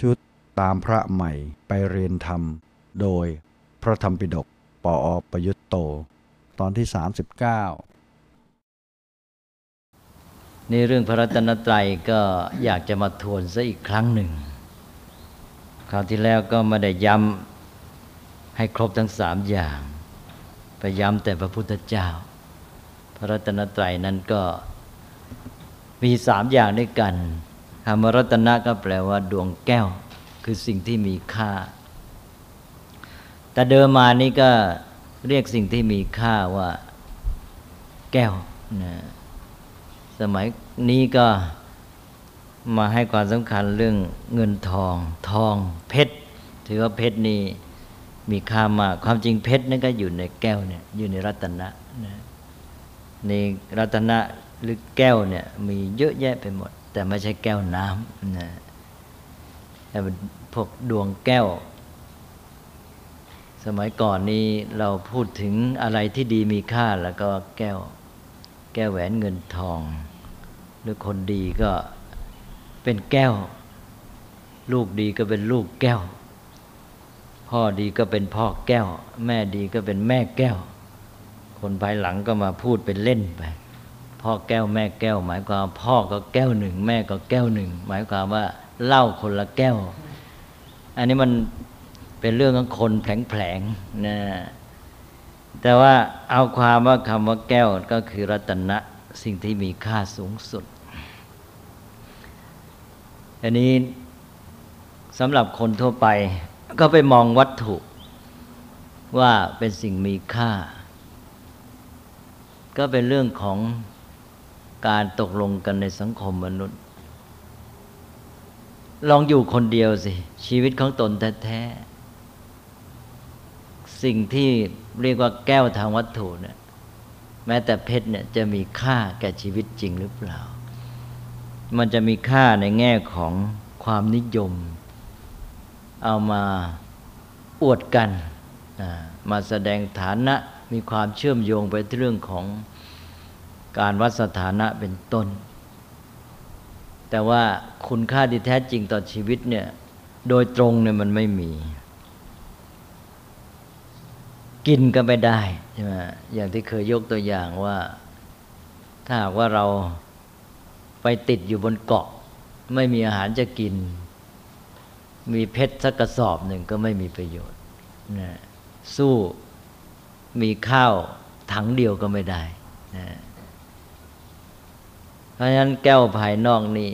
ชุดตามพระใหม่ไปเรียนธรรม โดยพระธรรมปิฎกปออประยุตโต ตอนที่ 39 ในเรื่องพระรัตนตรัยก็อยากจะมาทวนซะอีกครั้งหนึ่ง คราวที่แล้วก็ไม่ได้ย้ำให้ครบทั้งสามอย่างไปย้ำแต่พระพุทธเจ้า พระรัตนตรัยนั้นก็มีสามอย่างด้วยกัน คำว่ารัตนะก็แปลว่า ดวงแก้ว คือสิ่งที่มีค่า แต่เดิมมานี้ก็เรียกสิ่งที่มีค่าว่า แก้วนะสมัยนี้ก็มาให้ความสำคัญเรื่องเงินทอง ทองเพชรถือว่าเพชรนี่มีค่ามาก ความจริงเพชรนั่นก็อยู่ในแก้วเนี่ยอยู่ในรัตนะนะในรัตนะหรือแก้วเนี่ยมีเยอะแยะไปหมด แต่ไม่ใช่แก้วน้ำนะแต่พวกดวงแก้ว สมัยก่อนนี้เราพูดถึงอะไรที่ดีมีค่าแล้วก็แก้ว แก้วแหวนเงินทอง หรือคนดีก็เป็นแก้ว ลูกดีก็เป็นลูกแก้ว พ่อดีก็เป็นพ่อแก้ว แม่ดีก็เป็นแม่แก้ว คนภายหลังก็มาพูดเป็นเล่นไป พ่อแก้วแม่แก้ว หมายความพ่อก็แก้วหนึ่ง แม่ก็แก้วหนึ่ง หมายความว่าเหล้าคนละแก้ว อันนี้มันเป็นเรื่องของคนแผลงๆนะแต่ว่าเอาความว่าคำว่าแก้วก็คือรัตนะสิ่งที่มีค่าสูงสุด อันนี้สำหรับคนทั่วไปก็ไปมองวัตถุว่าเป็นสิ่งมีค่า ก็เป็นเรื่องของ การตกลงกันในสังคมมนุษย์ ลองอยู่คนเดียวสิ ชีวิตของตนแท้ๆสิ่งที่เรียกว่าแก้วทางวัตถุเนี่ยแม้แต่เพชรเนี่ยจะมีค่าแก่ชีวิตจริงหรือเปล่า มันจะมีค่าในแง่ของความนิยม เอามาอวดกัน มาแสดงฐานะมีความเชื่อมโยงไปที่เรื่องของ การวัดสถานะเป็นต้น แต่ว่าคุณค่าที่แท้จริงต่อชีวิตเนี่ยโดยตรงเนี่ยมันไม่มี กินก็ไม่ได้ใช่ไหมอย่างที่เคยยกตัวอย่างว่า ถ้าหากว่าเราไปติดอยู่บนเกาะ ไม่มีอาหารจะกิน มีเพชรสักกระสอบหนึ่งก็ไม่มีประโยชน์นะสู้มีข้าวถังเดียวก็ไม่ได้นะ เพราะฉะนั้นแก้วภายนอกนี่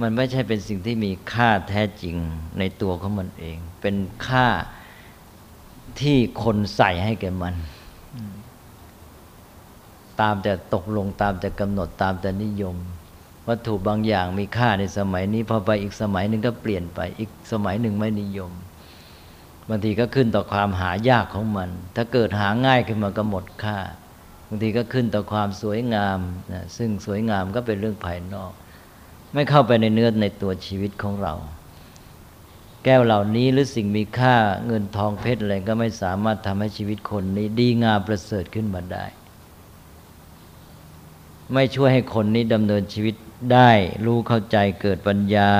มันไม่ใช่เป็นสิ่งที่มีค่าแท้จริงในตัวของมันเอง เป็นค่าที่คนใส่ให้แก่มัน ตามแต่ตกลงตามแต่กำหนดตามแต่นิยม วัตถุบางอย่างมีค่าในสมัยนี้พอไปอีกสมัยหนึ่งก็เปลี่ยนไปอีกสมัยหนึ่งไม่นิยมบางทีก็ขึ้นต่อความหายากของมัน ถ้าเกิดหาง่ายขึ้นมาก็หมดค่า บางทีก็ขึ้นต่อความสวยงามนะซึ่งสวยงามก็เป็นเรื่องภายนอก ไม่เข้าไปในเนื้อในตัวชีวิตของเรา แก้วเหล่านี้หรือสิ่งมีค่าเงินทองเพชรอะไรก็ไม่สามารถทำให้ชีวิตคนนี้ดีงามประเสริฐขึ้นมาได้ ไม่ช่วยให้คนนี้ดำเนินชีวิตได้รู้เข้าใจเกิดปัญญา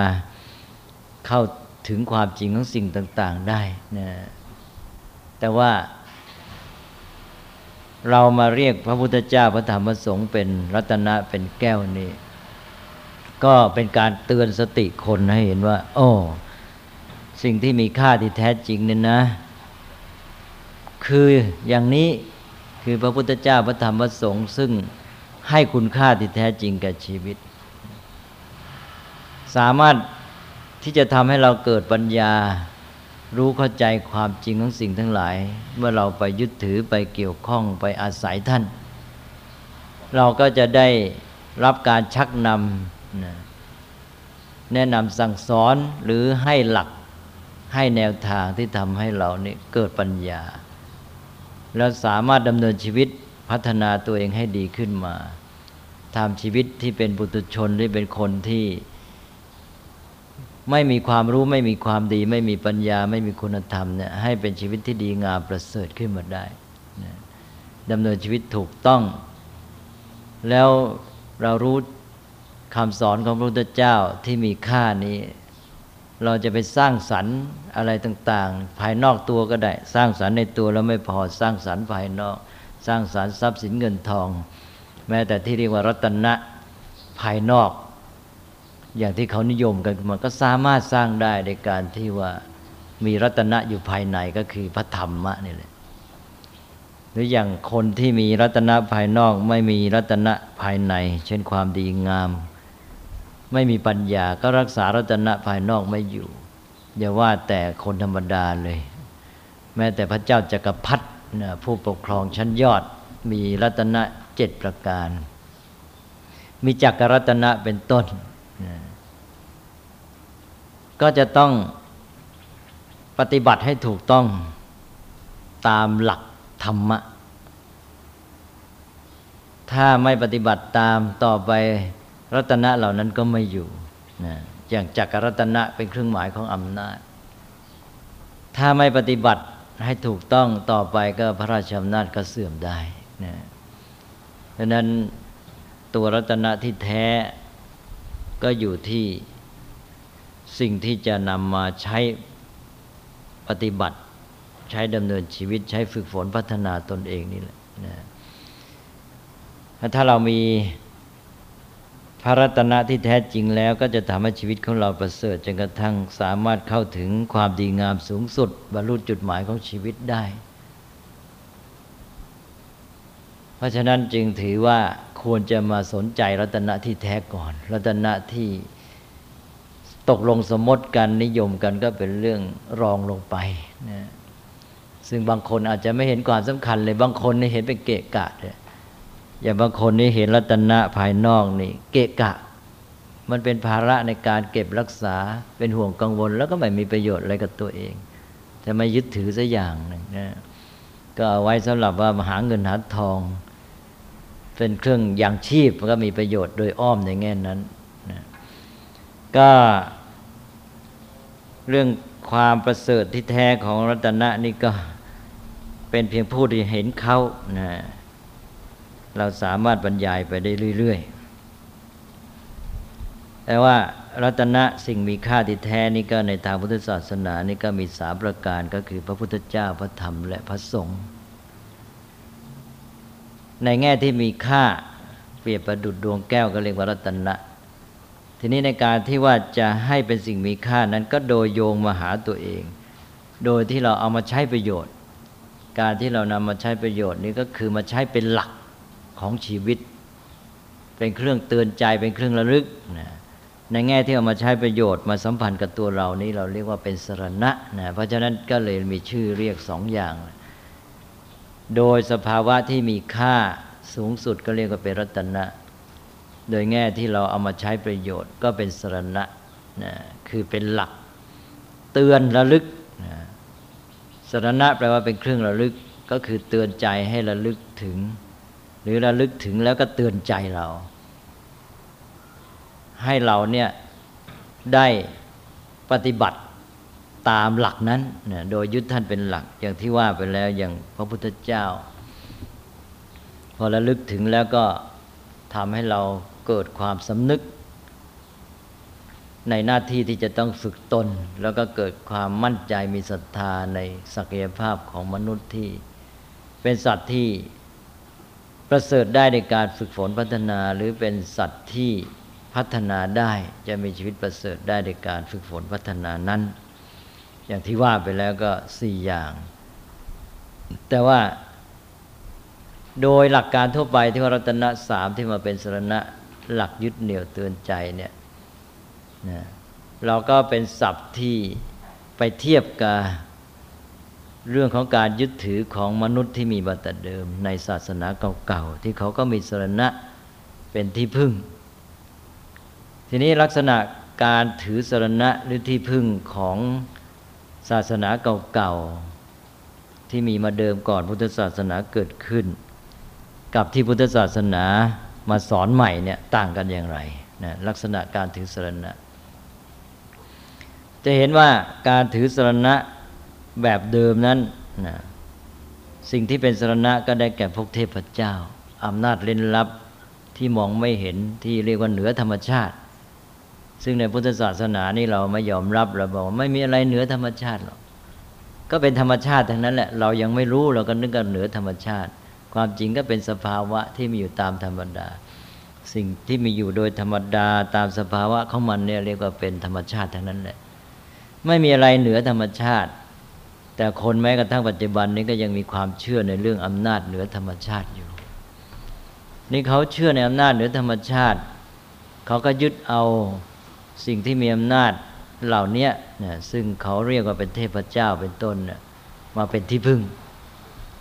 เข้าถึงความจริงของสิ่งต่าง ๆ ได้นะแต่ว่า เรามาเรียกพระพุทธเจ้าพระธรรมพระสงฆ์เป็นรัตนะเป็นแก้วนี้ก็เป็นการเตือนสติคนให้เห็นว่า โอ้ สิ่งที่มีค่าที่แท้จริงเนี่ยนะ คืออย่างนี้คือพระพุทธเจ้าพระธรรมพระสงฆ์ซึ่งให้คุณค่าที่แท้จริงแก่ชีวิต สามารถที่จะทำให้เราเกิดปัญญา รู้เข้าใจความจริงของสิ่งทั้งหลาย เมื่อเราไปยึดถือไปเกี่ยวข้องไปอาศัยท่าน เราก็จะได้รับการชักนำแนะนำสั่งสอนหรือให้หลักให้แนวทางที่ทำให้เรานี่เกิดปัญญา แล้วสามารถดำเนินชีวิตพัฒนาตัวเองให้ดีขึ้นมาทำชีวิตที่เป็นบุตุชนที่เป็นคนที่ ไม่มีความรู้ไม่มีความดี ไม่มีปัญญาไม่มีคุณธรรมเนี่ยให้เป็นชีวิตที่ดีงามประเสริฐขึ้นมาได้ดำเนินชีวิตถูกต้อง แล้วเรารู้คำสอนของพระพุทธเจ้าที่มีค่านี้ เราจะไปสร้างสรรค์อะไรต่าง ๆ ภายนอกตัวก็ได้ สร้างสรรค์ในตัวเราไม่พอสร้างสรรค์ภายนอก สร้างสรรค์ทรัพย์สินเงินทอง แม้แต่ที่เรียกว่ารัตนะภายนอก อย่างที่เขานิยมกันมันก็สามารถสร้างได้ในการที่ว่ามีรัตนะอยู่ภายในก็คือพระธรรมะนี่แหละหรืออย่างคนที่มีรัตนะภายนอก ไม่มีรัตนะภายใน เช่นความดีงาม ไม่มีปัญญาก็รักษารัตนะภายนอกไม่อยู่อย่าว่าแต่คนธรรมดาเลย แม้แต่พระเจ้าจักรพรรดิผู้ปกครองชั้นยอดมีรัตนะเจ็ดประการ มีจักรรัตนะเป็นต้น ก็จะต้องปฏิบัติให้ถูกต้องตามหลักธรรมะ ถ้าไม่ปฏิบัติตามต่อไปรัตนะเหล่านั้นก็ไม่อยู่นะอย่างจักรรัตนะเป็นเครื่องหมายของอำนาจ ถ้าไม่ปฏิบัติให้ถูกต้องต่อไปก็พระราชอำนาจก็เสื่อมได้นะดังนั้นตัวรัตนะที่แท้ ก็อยู่ที่สิ่งที่จะนำมาใช้ปฏิบัติ ใช้ดำเนินชีวิตใช้ฝึกฝนพัฒนาตนเองนี่แหละนะถ้าเรามีพระรัตนะที่แท้จริงแล้วก็จะทำให้ชีวิตของเราประเสริฐจนกระทั่งสามารถเข้าถึงความดีงามสูงสุด บรรลุจุดหมายของชีวิตได้ เพราะฉะนั้นจึงถือว่าควรจะมาสนใจรัตนะที่แท้ก่อน รัตนะที่ตกลงสมมติกันนิยมกันก็เป็นเรื่องรองลงไปนะซึ่งบางคนอาจจะไม่เห็นความสำคัญเลย บางคนนี่เห็นเป็นเกะกะเลยอย่างบางคนนี่เห็นรัตนะภายนอกนี่ เกะกะ มันเป็นภาระในการเก็บรักษาเป็นห่วงกังวล แล้วก็ไม่มีประโยชน์อะไรกับตัวเองจะไม่ยึดถือสัอย่างหนึ่งนะก็เอาไว้สำหรับว่าหาเงินหาทอง เป็นเครื่องยังชีพก็มีประโยชน์โดยอ้อมในแง่นั้นนะก็เรื่องความประเสริฐที่แท้ของรัตนะนี่ก็เป็นเพียงผู้ที่เห็นเขานะเราสามารถบรรยายไปได้เรื่อยๆ แต่ว่ารัตนะสิ่งมีค่าที่แท้นี่ก็ในทางพุทธศาสนานี่ก็มีสามประการก็คือพระพุทธเจ้าพระธรรมและพระสงฆ์ ในแง่ที่มีค่าเปรียบประดุดดวงแก้วก็เรียกว่ารัตนะทีนี้ในการที่ว่าจะให้เป็นสิ่งมีค่านั้นก็โดยโยงมาหาตัวเอง โดยที่เราเอามาใช้ประโยชน์ การที่เรานำมาใช้ประโยชน์นี้ก็คือมาใช้เป็นหลักของชีวิต เป็นเครื่องเตือนใจเป็นเครื่องระลึกนะในแง่ที่เอามาใช้ประโยชน์มาสัมพันธ์กับตัวเรานี้เราเรียกว่าเป็นสรณะนะเพราะฉะนั้นก็เลยมีชื่อเรียกสองอย่าง โดยสภาวะที่มีค่าสูงสุดก็เรียกว่าเป็นรัตนะ โดยแง่ที่เราเอามาใช้ประโยชน์ก็เป็นสรณะนะคือเป็นหลัก เตือนระลึกนะสรณะแปลว่าเป็นเครื่องระลึกก็คือเตือนใจให้ระลึกถึง หรือระลึกถึงแล้วก็เตือนใจเรา ให้เราเนี่ยได้ปฏิบัติ ตามหลักนั้นนะโดยยึดท่านเป็นหลัก อย่างที่ว่าไปแล้วอย่างพระพุทธเจ้า พอระลึกถึงแล้วก็ทำให้เราเกิดความสำนึก ในหน้าที่ที่จะต้องฝึกตน แล้วก็เกิดความมั่นใจมีศรัทธาในศักยภาพของมนุษย์ที่ เป็นสัตว์ที่ประเสริฐได้ในการฝึกฝนพัฒนาหรือเป็นสัตว์ที่พัฒนาได้จะมีชีวิตประเสริฐได้ในการฝึกฝนพัฒนานั้น อย่างที่ว่าไปแล้วก็สี่อย่าง แต่ว่าโดยหลักการทั่วไปที่ว่ารัตนะสามที่มาเป็นสรณะหลักยึดเหนี่ยวเตือนใจเนี่ยนะเราก็เป็นศัพท์ที่ไปเทียบกับเรื่องของการยึดถือของมนุษย์ที่มีบัตเดิม ในศาสนาเก่าๆที่เขาก็มีสรณะเป็นที่พึ่ง ทีนี้ลักษณะการถือสรณะหรือที่พึ่งของ ศาสนาเก่าๆ ที่มีมาเดิมก่อนพุทธศาสนาเกิดขึ้น กับที่พุทธศาสนามาสอนใหม่เนี่ยต่างกันอย่างไรนะลักษณะการถือสรณะ จะเห็นว่าการถือสรณะแบบเดิมนั้นนะสิ่งที่เป็นสรณะก็ได้แก่พวกเทพเจ้าอำนาจเล่นลับที่มองไม่เห็นที่เรียกว่าเหนือธรรมชาติ ซึ่งในพุทธศาสนานี่เราไม่ยอมรับเราบอกไม่มีอะไรเหนือธรรมชาติหรอกก็เป็นธรรมชาติทั้งนั้นแหละเรายังไม่รู้เราก็นึกว่าเหนือธรรมชาติ ความจริงก็เป็นสภาวะที่มีอยู่ตามธรรมดา สิ่งที่มีอยู่โดยธรรมดาตามสภาวะของมันเนี่ยเรียกว่าเป็นธรรมชาติทั้งนั้นแหละ ไม่มีอะไรเหนือธรรมชาติ แต่คนแม้กระทั่งปัจจุบันนี้ก็ยังมีความเชื่อในเรื่องอำนาจเหนือธรรมชาติอยู่ นี่เขาเชื่อในอำนาจเหนือธรรมชาติ เขาก็ยึดเอา สิ่งที่มีอำนาจเหล่านี้นะซึ่งเขาเรียกว่าเป็นเทพเจ้าเป็นต้นนะมาเป็นที่พึ่ง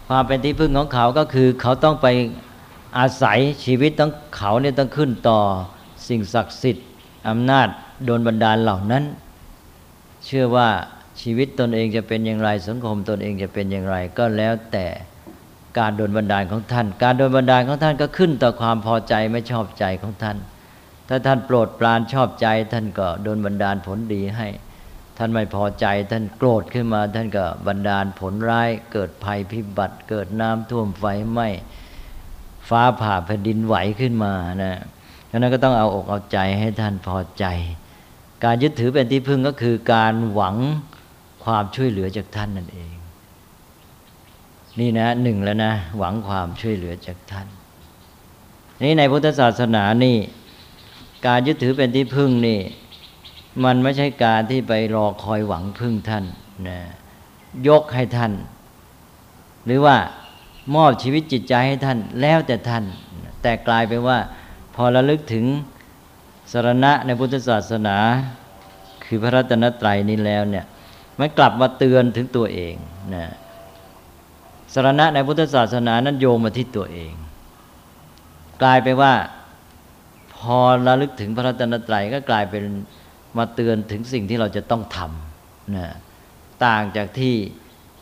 ความเป็นที่พึ่งของเขาก็คือ เขาต้องไปอาศัยชีวิตต้องเขาเนี่ยต้องขึ้นต่อสิ่งศักดิ์สิทธิ์อำนาจโดนบันดาลเหล่านั้น เชื่อว่าชีวิตตนเองจะเป็นอย่างไรสังคมตนเองจะเป็นอย่างไร ก็แล้วแต่การโดนบันดาลของท่าน การโดนบันดาลของท่านก็ขึ้นต่อความพอใจไม่ชอบใจของท่าน ถ้าท่านโปรดปรานชอบใจ ท่านก็โดนบันดาลผลดีให้ ท่านไม่พอใจ ท่านโกรธขึ้นมา ท่านก็บันดาลผลร้าย เกิดภัยพิบัติ เกิดน้ำท่วมไฟไหม้ฟ้าผ่าแผ่นดินไหวขึ้นมานะฉะนั้นก็ต้องเอาอกเอาใจให้ท่านพอใจ การยึดถือเป็นที่พึ่งก็คือการหวังความช่วยเหลือจากท่านนั่นเอง นี่นะหนึ่งแล้วนะ หวังความช่วยเหลือจากท่าน นี่ในพุทธศาสนานี่ การยึดถือเป็นที่พึ่งนี่ มันไม่ใช่การที่ไปรอคอยหวังพึ่งท่านนะยกให้ท่าน หรือว่ามอบชีวิตจิตใจให้ท่านแล้วแต่ท่าน แต่กลายเป็นว่า พอระลึกถึงสารณะในพุทธศาสนา คือพระรัตนตรัยนี้แล้วเนี่ยมันกลับมาเตือนถึงตัวเองนะสรณะในพุทธศาสนานั้นโยงมาที่ตัวเอง กลายไปว่า พอระลึกถึงพระรัตนตรัยก็กลายเป็นมาเตือนถึงสิ่งที่เราจะต้องทำนะต่างจากที่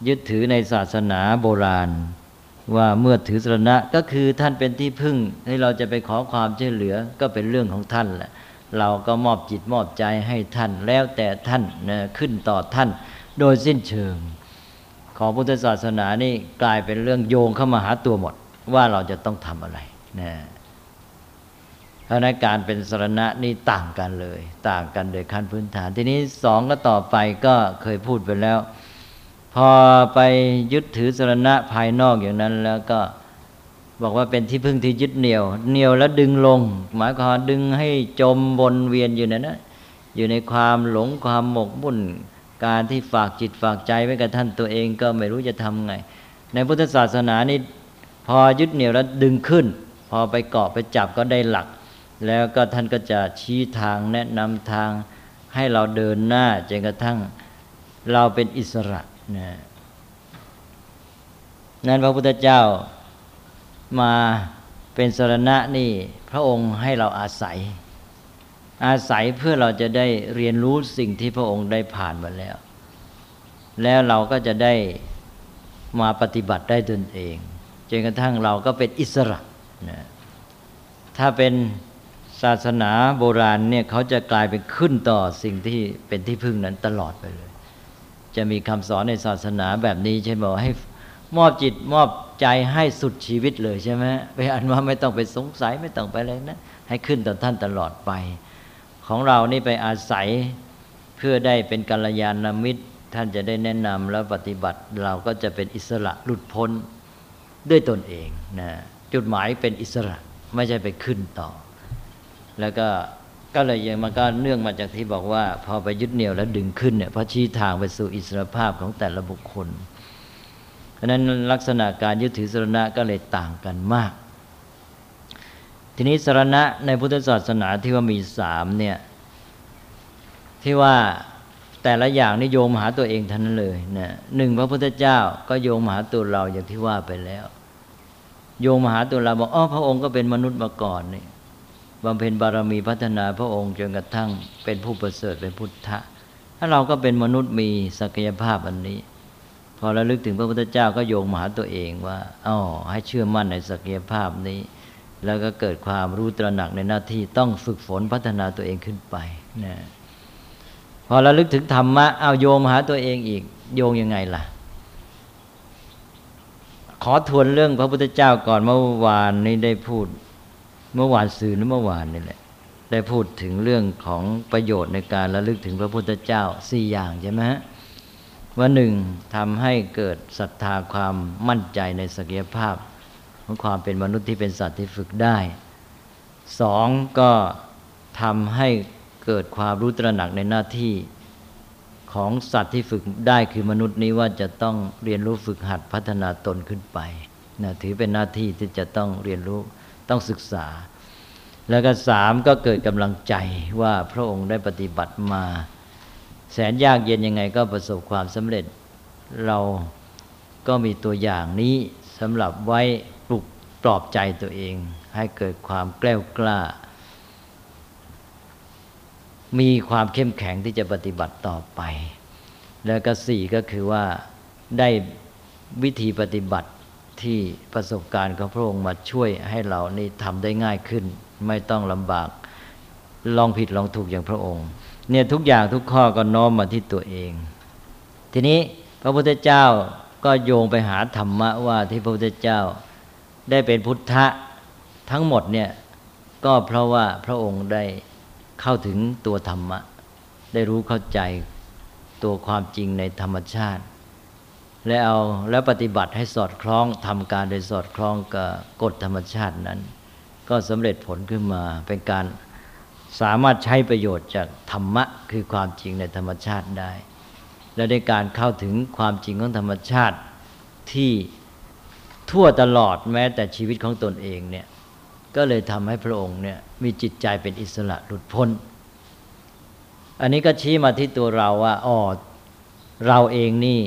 ยึดถือในศาสนาโบราณ ว่าเมื่อถือสรณะก็คือท่านเป็นที่พึ่งให้เราจะไปขอความช่วยเหลือก็เป็นเรื่องของท่านแหละเราก็มอบจิตมอบใจให้ท่านแล้วแต่ท่านนะขึ้นต่อท่าน โดยสิ้นเชิง ของพุทธศาสนานี่กลายเป็นเรื่องโยงเข้ามาหาตัวหมด ว่าเราจะต้องทำอะไรนะ เพราะนั้นการเป็นสรณะนี่ต่างกันเลย ต่างกันโดยขั้นพื้นฐาน ทีนี้สองก็ต่อไปก็เคยพูดไปแล้ว พอไปยึดถือสรณะภายนอกอย่างนั้นแล้วก็บอกว่าเป็นที่พึ่งที่ยึดเหนี่ยวเหนี่ยวแล้วดึงลง หมายความดึงให้จมวนเวียนอยู่ในนั้นอยู่ในความหลงความหมกมุ่น การที่ฝากจิตฝากใจไว้กับท่านตัวเองก็ไม่รู้จะทำไง ในพุทธศาสนานี่พอยึดเหนี่ยวแล้วดึงขึ้น พอไปเกาะไปจับก็ได้หลัก แล้วก็ท่านก็จะชี้ทางแนะนำทางให้เราเดินหน้าจนกระทั่งเราเป็นอิสระนะนั้นพระพุทธเจ้ามาเป็นสรณะนี่พระองค์ให้เราอาศัย อาศัยเพื่อเราจะได้เรียนรู้สิ่งที่พระองค์ได้ผ่านมาแล้ว แล้วเราก็จะได้มาปฏิบัติได้ตนเองจนกระทั่งเราก็เป็นอิสระนะถ้าเป็น ศาสนาโบราณเนี่ยเขาจะกลายเป็นขึ้นต่อสิ่งที่เป็นที่พึ่งนั้นตลอดไปเลย จะมีคำสอนในศาสนาแบบนี้ใช่ไหมให้มอบจิตมอบใจให้สุดชีวิตเลยใช่ไหมไปอันว่าไม่ต้องไปสงสัยไม่ต้องไปอะไรนะ ให้ขึ้นต่อท่านตลอดไป ของเรานี่ไปอาศัยเพื่อได้เป็นกัลยาณมิตร ท่านจะได้แนะนำแล้วปฏิบัติเราก็จะเป็นอิสระหลุดพ้นด้วยตนเองนะจุดหมายเป็นอิสระไม่ใช่ไปขึ้นต่อ แล้วก็ก็เลยยังมันก็เนื่องมาจากที่บอกว่า พอไปยึดเหนี่ยวแล้วดึงขึ้นเนี่ยพระชี้ทางไปสู่อิสรภาพของแต่ละบุคคล เพราะนั้นลักษณะการยึดถือสรณะก็เลยต่างกันมาก ทีนี้สรณะในพุทธศาสนาที่ว่ามีสามเนี่ยที่ว่าแต่ละอย่างนี่โยงมาหาตัวเองทันนั้นเลยนะหนึ่งพระพุทธเจ้าก็โยงมาหาตัวเราอย่างที่ว่าไปแล้ว โยงมาหาตัวเราบอกอ๋อพระองค์ก็เป็นมนุษย์มาก่อนนี่ บำเพ็ญบารมีพัฒนาพระองค์จนกระทั่งเป็นผู้ประเสริฐเป็นพุทธะ ถ้าเราก็เป็นมนุษย์มีศักยภาพอันนี้ พอเราลึกถึงพระพุทธเจ้าก็โยงมาหาตัวเองว่าอ๋อให้เชื่อมั่นในศักยภาพนี้ แล้วก็เกิดความรู้ตระหนักในหน้าที่ต้องฝึกฝนพัฒนาตัวเองขึ้นไปนะพอเราลึกถึงธรรมะเอาโยงมาหาตัวเองอีก โยงยังไงล่ะขอทวนเรื่องพระพุทธเจ้าก่อนเมื่อวานนี้ได้พูด เมื่อวานสื่อหรือเมื่อวานนี่แหละได้พูดถึงเรื่องของประโยชน์ในการระลึกถึงพระพุทธเจ้าสี่อย่างใช่ไหมฮะว่าหนึ่งทำให้เกิดศรัทธาความมั่นใจในศักยภาพ ของความเป็นมนุษย์ที่เป็นสัตว์ที่ฝึกได้สองก็ทำให้เกิดความรู้ตระหนักในหน้าที่ของสัตว์ที่ฝึกได้คือมนุษย์นี้ว่าจะต้องเรียนรู้ฝึกหัดพัฒนาตนขึ้นไปนะถือเป็นหน้าที่ที่จะต้องเรียนรู้ ต้องศึกษา แล้วก็สามก็เกิดกำลังใจว่าพระองค์ได้ปฏิบัติมา แสนยากเย็นยังไงก็ประสบความสำเร็จ เราก็มีตัวอย่างนี้สำหรับไว้ปลุกปลอบใจตัวเอง ให้เกิดความแกล้วกล้า มีความเข้มแข็งที่จะปฏิบัติต่อไป แล้วก็สี่ก็คือว่าได้วิธีปฏิบัติ ที่ประสบการณ์ของพระองค์มาช่วยให้เรานี่ทำได้ง่ายขึ้น ไม่ต้องลำบากลองผิดลองถูกอย่างพระองค์ เนี่ยทุกอย่างทุกข้อก็น้อมมาที่ตัวเอง ทีนี้พระพุทธเจ้าก็โยงไปหาธรรมะว่าที่พระพุทธเจ้าได้เป็นพุทธะทั้งหมดเนี่ยก็เพราะว่าพระองค์ได้เข้าถึงตัวธรรมะ ได้รู้เข้าใจตัวความจริงในธรรมชาติ และเอาแล้วปฏิบัติให้สอดคล้องทำการโดยสอดคล้องกับกฎธรรมชาตินั้น ก็สำเร็จผลขึ้นมาเป็นการสามารถใช้ประโยชน์จากธรรมะคือความจริงในธรรมชาติได้ และในการเข้าถึงความจริงของธรรมชาติที่ทั่วตลอดแม้แต่ชีวิตของตนเองเนี่ยก็เลยทำให้พระองค์เนี่ยมีจิตใจเป็นอิสระหลุดพ้น อันนี้ก็ชี้มาที่ตัวเราว่าอ๋อเราเองนี่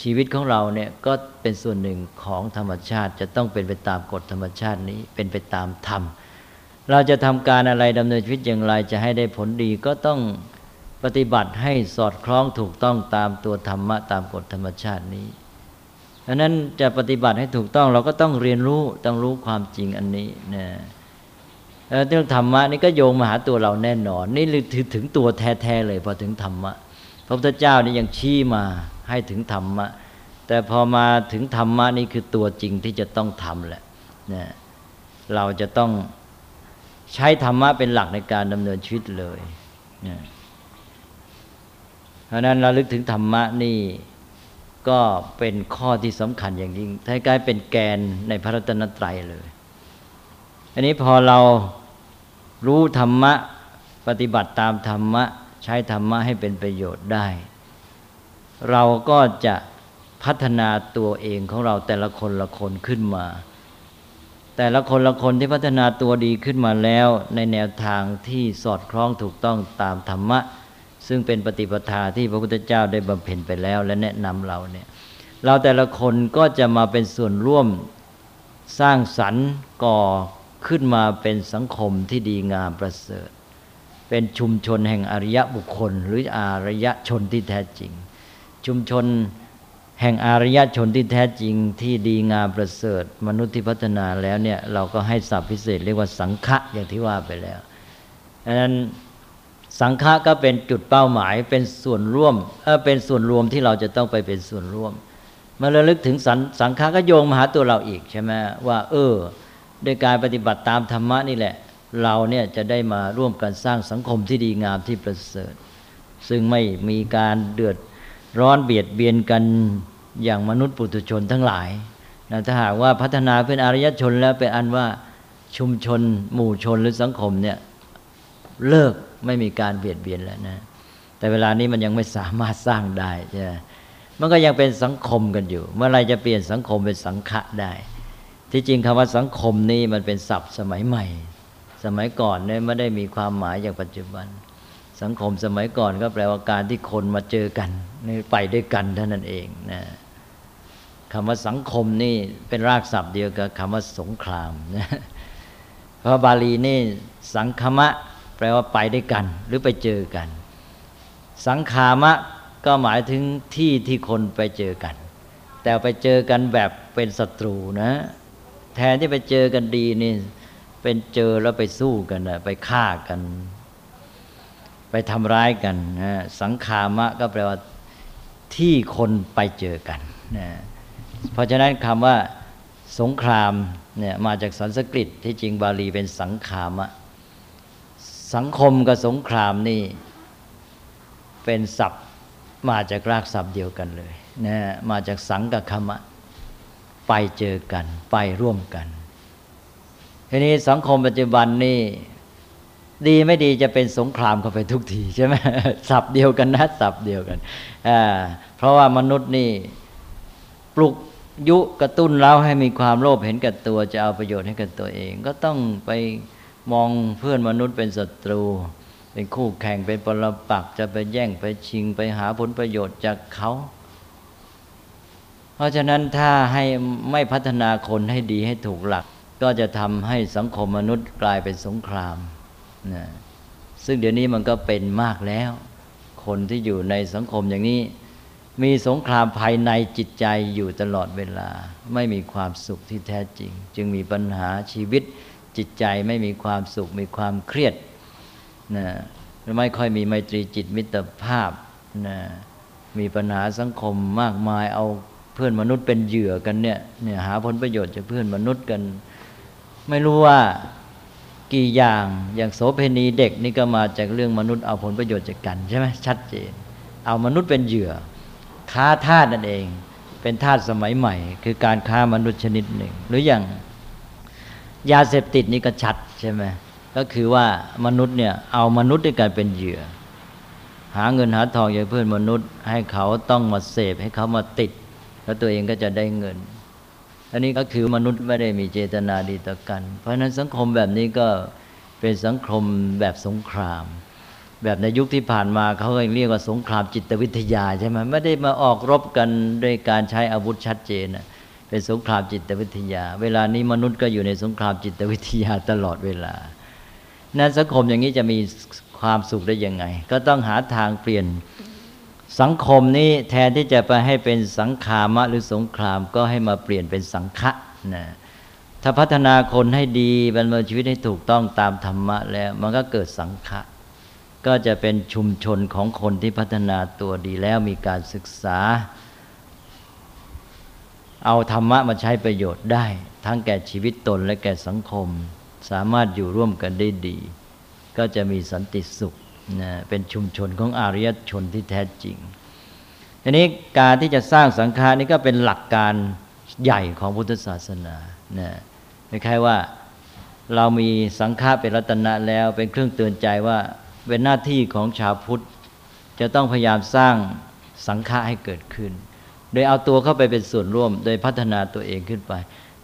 ชีวิตของเราเนี่ยก็เป็นส่วนหนึ่งของธรรมชาติ จะต้องเป็นไปตามกฎธรรมชาตินี้เป็นไปตามธรรม เราจะทำการอะไรดำเนินชีวิตอย่างไรจะให้ได้ผลดีก็ต้องปฏิบัติให้สอดคล้องถูกต้องตามตัวธรรมะตามกฎธรรมชาตินี้ดังนั้นจะปฏิบัติให้ถูกต้องเราก็ต้องเรียนรู้ต้องรู้ความจริงอันนี้นะเรื่องธรรมะนี่ก็โยงมาหาตัวเราแน่นอน นี่ถือถึงตัวแท้ๆเลยพอถึงธรรมะพระพุทธเจ้านี่ยังชี้มา ให้ถึงธรรมะ แต่พอมาถึงธรรมะนี่คือตัวจริงที่จะต้องทำแหละนะเราจะต้องใช้ธรรมะเป็นหลักในการดำเนินชีวิตเลยนะเพราะนั้นเราลึกถึงธรรมะนี่ก็เป็นข้อที่สำคัญอย่างยิ่งท้ายกลายเป็นแกนในพระรัตนตรัยเลย อันนี้พอเรารู้ธรรมะ ปฏิบัติตามธรรมะ ใช้ธรรมะให้เป็นประโยชน์ได้ เราก็จะพัฒนาตัวเองของเราแต่ละคนละคนขึ้นมา แต่ละคนละคนที่พัฒนาตัวดีขึ้นมาแล้ว ในแนวทางที่สอดคล้องถูกต้องตามธรรมะ ซึ่งเป็นปฏิปทาที่พระพุทธเจ้าได้บำเพ็ญไปแล้ว และแนะนำเราเนี่ยเราแต่ละคนก็จะมาเป็นส่วนร่วมสร้างสรรค์ก่อขึ้นมาเป็นสังคมที่ดีงามประเสริฐ เป็นชุมชนแห่งอริยะบุคคล หรืออารยะชนที่แท้จริง ชุมชนแห่งอารยชนที่แท้จริงที่ดีงามประเสริฐ มนุษย์ที่พัฒนาแล้วเนี่ยเราก็ให้ศัพท์พิเศษเรียกว่าสังฆะอย่างที่ว่าไปแล้วดังนั้นสังฆะก็เป็นจุดเป้าหมายเป็นส่วนร่วมเออเป็นส่วนรวมที่เราจะต้องไปเป็นส่วนร่วมเมื่อระลึกถึงสัสังฆะก็โยงมาหาตัวเราอีกใช่ไหมว่า เออด้วยการปฏิบัติตามธรรมะนี่แหละ เราเนี่ยจะได้มาร่วมกันสร้างสังคมที่ดีงามที่ประเสริฐ ซึ่งไม่มีการเดือด ร้อนเบียดเบียนกันอย่างมนุษย์ปุถุชนทั้งหลายนะถ้าหากว่าพัฒนาเป็นอารยชนแล้วเป็นอันว่าชุมชน หมู่ชนหรือสังคมเนี่ยเลิกไม่มีการเบียดเบียนแล้วนะแต่เวลานี้มันยังไม่สามารถสร้างได้ใช่มันก็ยังเป็นสังคมกันอยู่ เมื่อไรจะเปลี่ยนสังคมเป็นสังฆะได้ ที่จริงคำว่าสังคมนี่มันเป็นศัพท์สมัยใหม่ สมัยก่อนเนี่ยไม่ได้มีความหมายอย่างปัจจุบัน สังคมสมัยก่อนก็แปลว่าการที่คนมาเจอกันไปด้วยกันเท่านั้นเองนะคำว่าสังคมนี่เป็นรากศัพท์เดียวกับคำว่าสงครามนะเพราะบาลีนี่สังคมะ แปลว่าไปด้วยกัน หรือไปเจอกัน สังขามะก็หมายถึงที่ที่คนไปเจอกัน แต่ไปเจอกันแบบเป็นศัตรูนะ แทนที่ไปเจอกันดีนี่เป็นเจอแล้วไปสู้กันนะไปฆ่ากัน ไปทำร้ายกันนะสังขามะก็แปลว่าที่คนไปเจอกันนะเพราะฉะนั้นคำว่าสงครามเนี่ยมาจากสันสกฤตที่จริงบาลีเป็นสังขามะ สังคมกับสงครามนี่เป็นศัพท์มาจากรากศัพท์เดียวกันเลยนะมาจากสังกับคมะ ไปเจอกัน ไปร่วมกันทีนี้สังคมปัจจุบันนี่ ดีไม่ดีจะเป็นสงครามเข้าไปทุกทีใช่ไหมศัพท์เดียวกันนะศัพท์เดียวกันเพราะว่ามนุษย์นี่ปลุกยุกระตุ้นเราให้มีความโลภเห็นกับตัวจะเอาประโยชน์ให้กับตัวเอง ก็ต้องไปมองเพื่อนมนุษย์เป็นศัตรู เป็นคู่แข่งเป็นปรปักจะไปแย่งไปชิงไปหาผลประโยชน์จากเขา เพราะฉะนั้นถ้าให้ไม่พัฒนาคนให้ดีให้ถูกหลัก ก็จะทำให้สังคมมนุษย์กลายเป็นสงคราม นะซึ่งเดี๋ยวนี้มันก็เป็นมากแล้ว คนที่อยู่ในสังคมอย่างนี้ มีสงครามภายในจิตใจอยู่ตลอดเวลา ไม่มีความสุขที่แท้จริง จึงมีปัญหาชีวิตจิตใจไม่มีความสุขมีความเครียดนะไม่ค่อยมีไมตรีจิตมิตรภาพนะมีปัญหาสังคมมากมายเอาเพื่อนมนุษย์เป็นเหยื่อกันเนี่ยเนี่ยหาผลประโยชน์จากเพื่อนมนุษย์กัน ไม่รู้ว่า กี่อย่างอย่างโสเพณีเด็กนี่ก็มาจากเรื่องมนุษย์เอาผลประโยชน์จากกันใช่ไหมชัดเจน เอามนุษย์เป็นเหยื่อ ค้าทาสนั่นเอง เป็นทาสสมัยใหม่ คือการค้ามนุษย์ชนิดหนึ่ง หรืออย่างยาเสพติดนี่ก็ชัดใช่ไหมก็คือว่ามนุษย์เนี่ยเอามนุษย์ด้วยกันเป็นเหยื่อ หาเงินหาทองอย่างเพื่อนมนุษย์ ให้เขาต้องมาเสพให้เขามาติด แล้วตัวเองก็จะได้เงิน อันนี้ก็คือมนุษย์ไม่ได้มีเจตนาดีต่อกัน เพราะฉะนั้นสังคมแบบนี้ก็เป็นสังคมแบบสงคราม แบบในยุคที่ผ่านมาเขาเรียกว่าสงครามจิตวิทยาใช่ไหมไม่ได้มาออกรบกันด้วยการใช้อาวุธชัดเจนเป็นสงครามจิตวิทยา เวลานี้มนุษย์ก็อยู่ในสงครามจิตวิทยาตลอดเวลานั้นสังคมอย่างนี้จะมีความสุขได้ยังไง ก็ต้องหาทางเปลี่ยน สังคมนี้แทนที่จะไปให้เป็นสังขามะหรือสงครามก็ให้มาเปลี่ยนเป็นสังฆะนะถ้าพัฒนาคนให้ดีบรรเทิชีวิตให้ถูกต้องตามธรรมะแล้วมันก็เกิดสังฆะก็จะเป็นชุมชนของคนที่พัฒนาตัวดีแล้วมีการศึกษา เอาธรรมะมาใช้ประโยชน์ได้ ทั้งแก่ชีวิตตนและแก่สังคม สามารถอยู่ร่วมกันได้ดี ก็จะมีสันติสุข นะเป็นชุมชนของอารยชนที่แท้จริงทีนี้การที่จะสร้างสังฆานี่ก็เป็นหลักการใหญ่ของพุทธศาสนานะไม่ใช่ว่าเรามีสังฆาเป็นรัตนะแล้ว เป็นเครื่องเตือนใจว่าเป็นหน้าที่ของชาวพุทธ จะต้องพยายามสร้างสังฆะให้เกิดขึ้น โดยเอาตัวเข้าไปเป็นส่วนร่วม โดยพัฒนาตัวเองขึ้นไป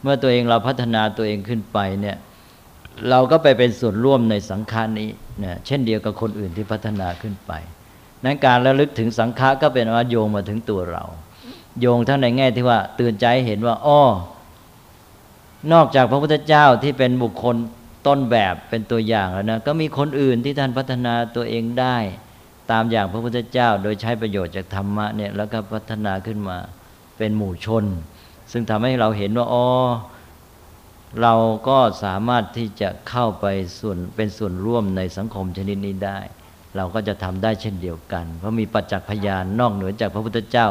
เมื่อตัวเองเราพัฒนาตัวเองขึ้นไปเนี่ย เราก็ไปเป็นส่วนร่วมในสังฆานี้เนี่ยเช่นเดียวกับคนอื่นที่พัฒนาขึ้นไป นั้นการระลึกถึงสังฆะก็เป็นว่าโยงมาถึงตัวเรา โยงทั้งในแง่ที่ว่าเตือนใจเห็นว่าอ้อนอกจากพระพุทธเจ้าที่เป็นบุคคลต้นแบบเป็นตัวอย่างแล้วนะก็มีคนอื่นที่ท่านพัฒนาตัวเองได้ ตามอย่างพระพุทธเจ้า โดยใช้ประโยชน์จากธรรมะเนี่ยแล้วก็พัฒนาขึ้นมาเป็นหมู่ชน ซึ่งทำให้เราเห็นว่าอ๋อ เราก็สามารถที่จะเข้าไปส่วนเป็นส่วนร่วมในสังคมชนิดนี้ได้ เราก็จะทำได้เช่นเดียวกัน เพราะมีปัจจักพยานนอกเหนือจากพระพุทธเจ้า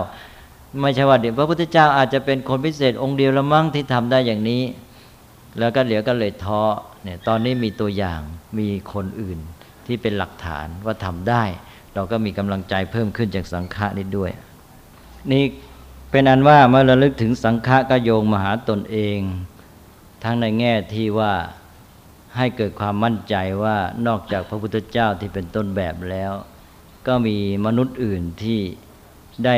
ไม่ใช่ว่าเดี๋ยวพระพุทธเจ้าอาจจะเป็นคนพิเศษองค์เดียวละมั้งที่ทำได้อย่างนี้ แล้วก็เหลือก็เลยท้อเนี่ยตอนนี้มีตัวอย่างมีคนอื่นที่เป็นหลักฐานว่าทำได้ เราก็มีกำลังใจเพิ่มขึ้นจากสังฆะนี้ด้วย นี่เป็นอันว่าเมื่อระลึกถึงสังฆะก็โยงมาหาตนเอง ทั้งในแง่ที่ว่าให้เกิดความมั่นใจว่านอกจากพระพุทธเจ้าที่เป็นต้นแบบแล้ว ก็มีมนุษย์อื่นที่ได้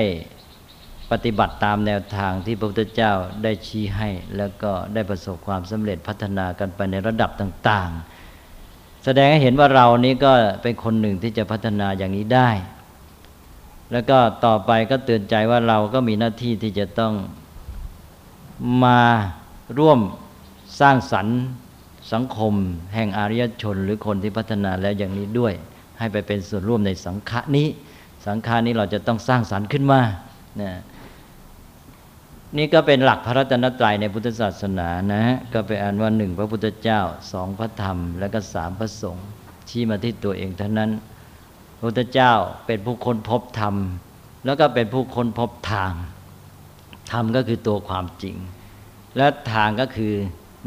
ปฏิบัติตามแนวทางที่พระพุทธเจ้าได้ชี้ให้ แล้วก็ได้ประสบความสำเร็จพัฒนากันไปในระดับต่าง ๆ แสดงให้เห็นว่าเรานี้ก็เป็นคนหนึ่งที่จะพัฒนาอย่างนี้ได้ แล้วก็ต่อไปก็เตือนใจว่าเราก็มีหน้าที่ที่จะต้องมาร่วม สร้างสรรค์สังคม แห่งอารยชน หรือคนที่พัฒนาแล้วอย่างนี้ด้วย ให้ไปเป็นส่วนร่วมในสังฆานี้ สังฆานี้เราจะต้องสร้างสรรค์ขึ้นมานะนี่ก็เป็นหลักพระรัตนตรัยในพุทธศาสนานะฮะก็เป็นอันว่าหนึ่งพระพุทธเจ้าสองพระธรรม แล้วก็สามพระสงฆ์ชี้มาที่ตัวเองเท่านั้น พระพุทธเจ้าเป็นผู้ค้นพบธรรม แล้วก็เป็นผู้ค้นพบทางธรรมก็คือตัวความจริง และทางก็คือ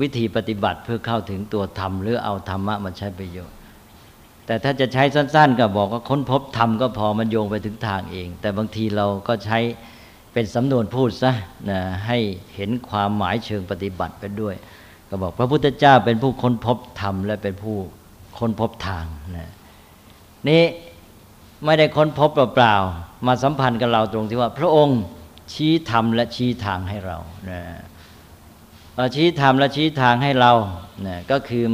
วิธีปฏิบัติเพื่อเข้าถึงตัวธรรม หรือเอาธรรมะมาใช้ประโยชน์ แต่ถ้าจะใช้สั้น ๆ ก็บอกว่าค้นพบธรรมก็พอมันโยงไปถึงทางเอง แต่บางทีเราก็ใช้เป็นสำนวนพูดซะนะให้เห็นความหมายเชิงปฏิบัติไปด้วย ก็บอกพระพุทธเจ้าเป็นผู้ค้นพบธรรมและเป็นผู้ค้นพบทางนะนี่ไม่ได้ค้นพบเปล่าๆมาสัมพันธ์กับเราตรงที่ว่า พระองค์ชี้ธรรมและชี้ทางให้เรานะ ชี้ธรรมและชี้ทางให้เรานะก็คือ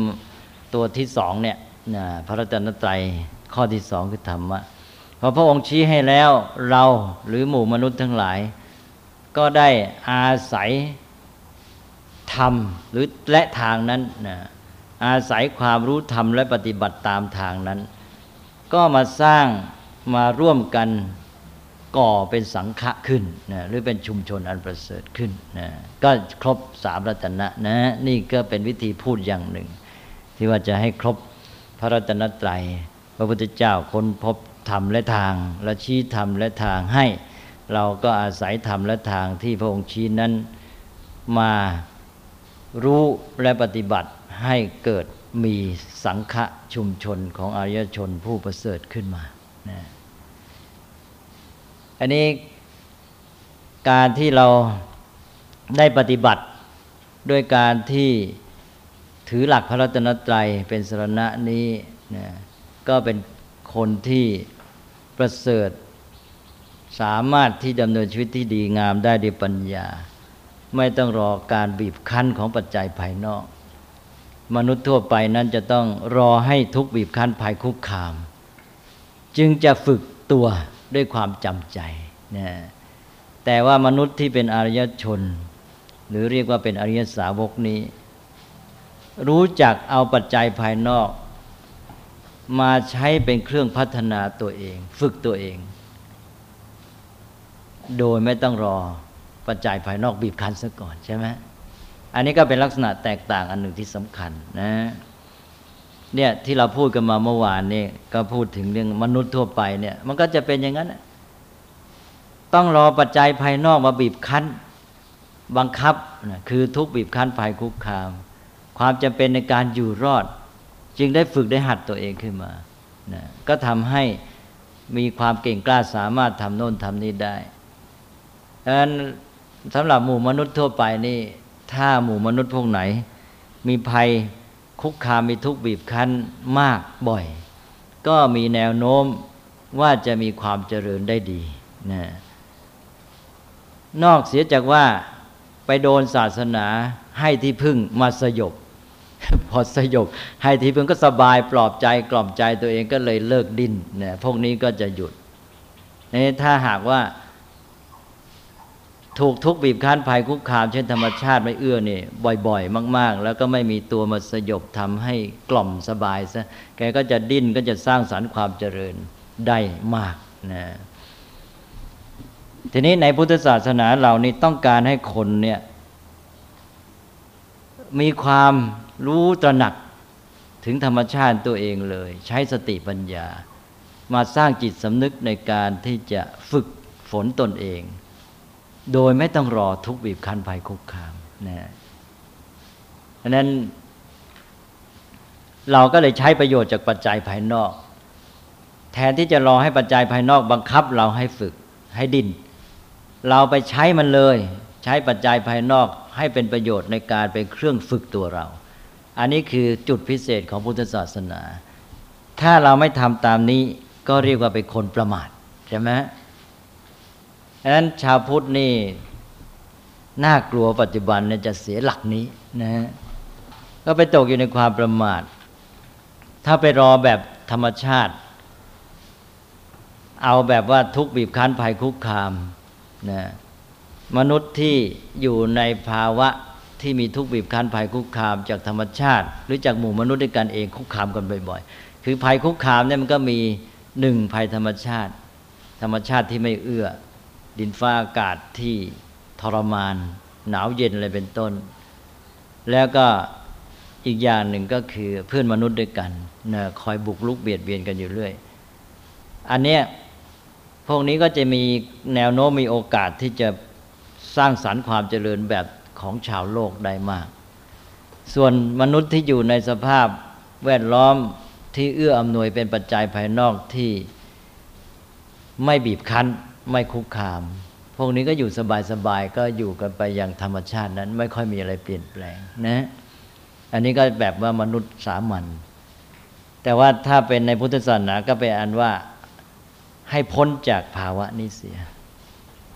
ตัวที่สองเนี่ยนะพระรัตนตรัยข้อที่สองคือธรรมะพอพระองค์ชี้ให้แล้วเราหรือหมู่มนุษย์ทั้งหลาย ก็ได้อาศัยธรรมหรือและทางนั้นนะอาศัยความรู้ธรรมและปฏิบัติตามทางนั้น ก็มาสร้างมาร่วมกัน ก่อเป็นสังฆะขึ้นนะหรือเป็นชุมชนอันประเสริฐขึ้นนะก็ครบสามรัตนะนะ นี่ก็เป็นวิธีพูดอย่างหนึ่ง ที่ว่าจะให้ครบพระรัตนตรัย พระพุทธเจ้าค้นพบธรรมและทาง และชี้ธรรมและทางให้ เราก็อาศัยธรรมและทางที่พระองค์ชี้นั้นมารู้และปฏิบัติให้เกิดมีสังฆะชุมชนของอารยชนผู้ประเสริฐขึ้นมานะ อันนี้การที่เราได้ปฏิบัติด้วยการที่ถือหลักพระรัตนตรัยเป็นสรณะนี้นะก็เป็นคนที่ประเสริฐ สามารถที่ดำเนินชีวิตที่ดีงามได้ด้วยปัญญา ไม่ต้องรอการบีบคั้นของปัจจัยภายนอก มนุษย์ทั่วไปนั้นจะต้องรอให้ทุกบีบคั้นภายคุกคาม จึงจะฝึกตัว ด้วยความจำใจนะแต่ว่ามนุษย์ที่เป็นอริยชน หรือเรียกว่าเป็นอริยสาวกนี้ รู้จักเอาปัจจัยภายนอก มาใช้เป็นเครื่องพัฒนาตัวเอง ฝึกตัวเอง โดยไม่ต้องรอปัจจัยภายนอกบีบคั้นซะก่อนใช่ไหมอันนี้ก็เป็นลักษณะแตกต่างอันหนึ่งที่สำคัญนะ เนี่ยที่เราพูดกันมาเมื่อวานนี่ก็พูดถึงเรื่องมนุษย์ทั่วไปเนี่ย มันก็จะเป็นอย่างนั้น ต้องรอปัจจัยภายนอกมาบีบคั้น บังคับนะคือทุกบีบคั้นภายคุกคาม ความจำเป็นในการอยู่รอด จึงได้ฝึกได้หัดตัวเองขึ้นมานะก็ทำให้มีความเก่งกล้าสามารถทำโน่นทำนี้ได้ดังนั้นสำหรับหมู่มนุษย์ทั่วไปนี่ ถ้าหมู่มนุษย์พวกไหน มีภัย คุกคามมีทุกบีบคั้นมากบ่อย ก็มีแนวโน้มว่าจะมีความเจริญได้ดีนะนอกเสียจากว่าไปโดนศาสนาให้ที่พึ่งมาสยบ พอสยบ ให้ที่พึ่งก็สบายปลอบใจกล่อมใจตัวเองก็เลยเลิกดิ้นเนี่ยพวกนี้ก็จะหยุดนี่ถ้าหากว่า ถูกทุกบีบคั้นภัยคุกคาม เช่นธรรมชาติไม่เอื้อเนี่ยบ่อย ๆ มาก ๆ แล้วก็ไม่มีตัวมาสยบทำให้กล่อมสบายซะแกก็จะดิ้นก็จะสร้างสรรค์ความเจริญได้มากนะทีนี้ในพุทธศาสนาเรานี่ต้องการให้คนเนี่ยมีความรู้ตระหนักถึงธรรมชาติตัวเองเลย ใช้สติปัญญา มาสร้างจิตสำนึกในการที่จะฝึกฝนตนเอง โดยไม่ต้องรอทุกบีบคั้นภัยคุกคามนะดังนั้น เราก็เลยใช้ประโยชน์จากปัจจัยภายนอก แทนที่จะรอให้ปัจจัยภายนอกบังคับเราให้ฝึกให้ดิน เราไปใช้มันเลย ใช้ปัจจัยภายนอกให้เป็นประโยชน์ในการเป็นเครื่องฝึกตัวเรา อันนี้คือจุดพิเศษของพุทธศาสนา ถ้าเราไม่ทำตามนี้ก็เรียกว่าเป็นคนประมาทใช่ไหม ฉะนั้นชาวพุทธนี่น่ากลัวปัจจุบันเนี่ยจะเสียหลักนี้นะฮะก็ไปตกอยู่ในความประมาท ถ้าไปรอแบบธรรมชาติ เอาแบบว่าทุกบีบคั้นภัยคุกคามนะมนุษย์ที่อยู่ในภาวะที่มีทุกบีบคั้นภัยคุกคามจากธรรมชาติ หรือจากหมู่มนุษย์ด้วยกันเองคุกคามกันบ่อยๆ คือภัยคุกคามเนี่ยมันก็มีหนึ่งภัยธรรมชาติ ธรรมชาติที่ไม่เอื้อ ดินฟ้าอากาศที่ทรมาน หนาวเย็นอะไรเป็นต้น แล้วก็อีกอย่างหนึ่งก็คือเพื่อนมนุษย์ด้วยกันนะคอยบุกลุกเบียดเบียนกันอยู่เรื่อย อันเนี้ยพวกนี้ก็จะมีแนวโน้มมีโอกาสที่จะสร้างสรรค์ความเจริญแบบของชาวโลกได้มาก ส่วนมนุษย์ที่อยู่ในสภาพแวดล้อมที่เอื้ออำนวยเป็นปัจจัยภายนอกที่ไม่บีบคั้น ไม่คุกคาม พวกนี้ก็อยู่สบายๆก็อยู่กันไปอย่างธรรมชาตินั้น ไม่ค่อยมีอะไรเปลี่ยนแปลงนะอันนี้ก็แบบว่ามนุษย์สามัญแต่ว่าถ้าเป็นในพุทธศาสนาก็เป็นอันว่าให้พ้นจากภาวะนี้เสีย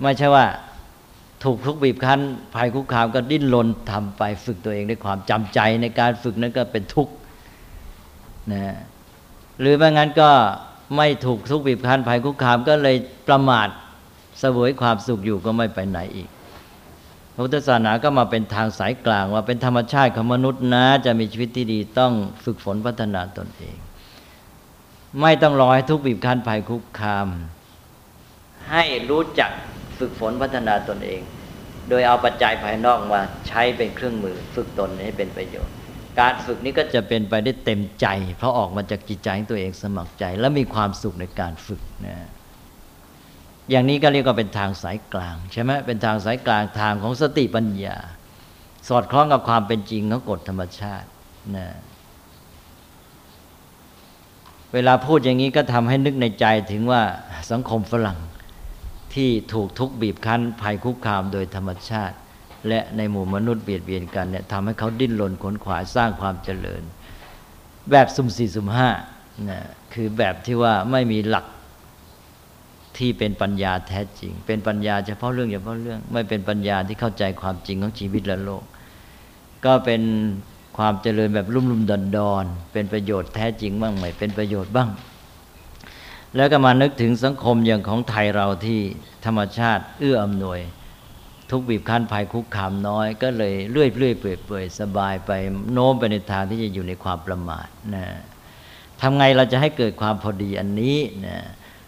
ไม่ใช่ว่าถูกทุกบีบคั้นภัยคุกคามก็ดิ้นรนทำไปฝึกตัวเองด้วยความจำใจในการฝึกนั้นก็เป็นทุกข์นะหรือไม่งั้นก็ ไม่ถูกทุกบีบคั้นภัยคุกคามก็เลยประมาทสวยความสุขอยู่ก็ไม่ไปไหนอีกพระพุทธศาสนาก็มาเป็นทางสายกลางว่าเป็นธรรมชาติของมนุษย์นะ จะมีชีวิตที่ดีต้องฝึกฝนพัฒนาตนเอง ไม่ต้องรอให้ทุกบีบคั้นภัยคุกคาม ให้รู้จักฝึกฝนพัฒนาตนเอง โดยเอาปัจจัยภายนอกมาใช้เป็นเครื่องมือฝึกตนให้เป็นประโยชน์ การฝึกนี้ก็จะเป็นไปได้เต็มใจ เพราะออกมาจากจิตใจของตัวเองสมัครใจ และมีความสุขในการฝึกนะอย่างนี้ก็เรียกว่าเป็นทางสายกลางใช่ไหมเป็นทางสายกลางทางของสติปัญญา สอดคล้องกับความเป็นจริงของกฎธรรมชาตินะเวลาพูดอย่างนี้ก็ทำให้นึกในใจถึงว่าสังคมฝรั่งที่ถูกทุกบีบคั้นภัยคุกคามโดยธรรมชาติ และในหมู่มนุษย์เบียดเบียนกันเนี่ยทำให้เขาดิ้นรนขนขวายสร้างความเจริญ แบบสุ่มสี่สุ่มห้านะคือแบบที่ว่าไม่มีหลักที่เป็นปัญญาแท้จริง เป็นปัญญาเฉพาะเรื่องเฉพาะเรื่อง ไม่เป็นปัญญาที่เข้าใจความจริงของชีวิตและโลก ก็เป็นความเจริญแบบรุ่มรุ่มดอนดอนเป็นประโยชน์แท้จริงบ้างไหมเป็นประโยชน์บ้าง แล้วก็มานึกถึงสังคมอย่างของไทยเราที่ธรรมชาติเอื้ออำนวย ทุกบีบคั้นภัยคุกคามน้อย ก็เลยเลื่อยเลื่อยเปื่อยเปื่อยสบายไปโน้มไปในทางที่จะอยู่ในความประมาทนะทำไงเราจะให้เกิดความพอดีอันนี้นะ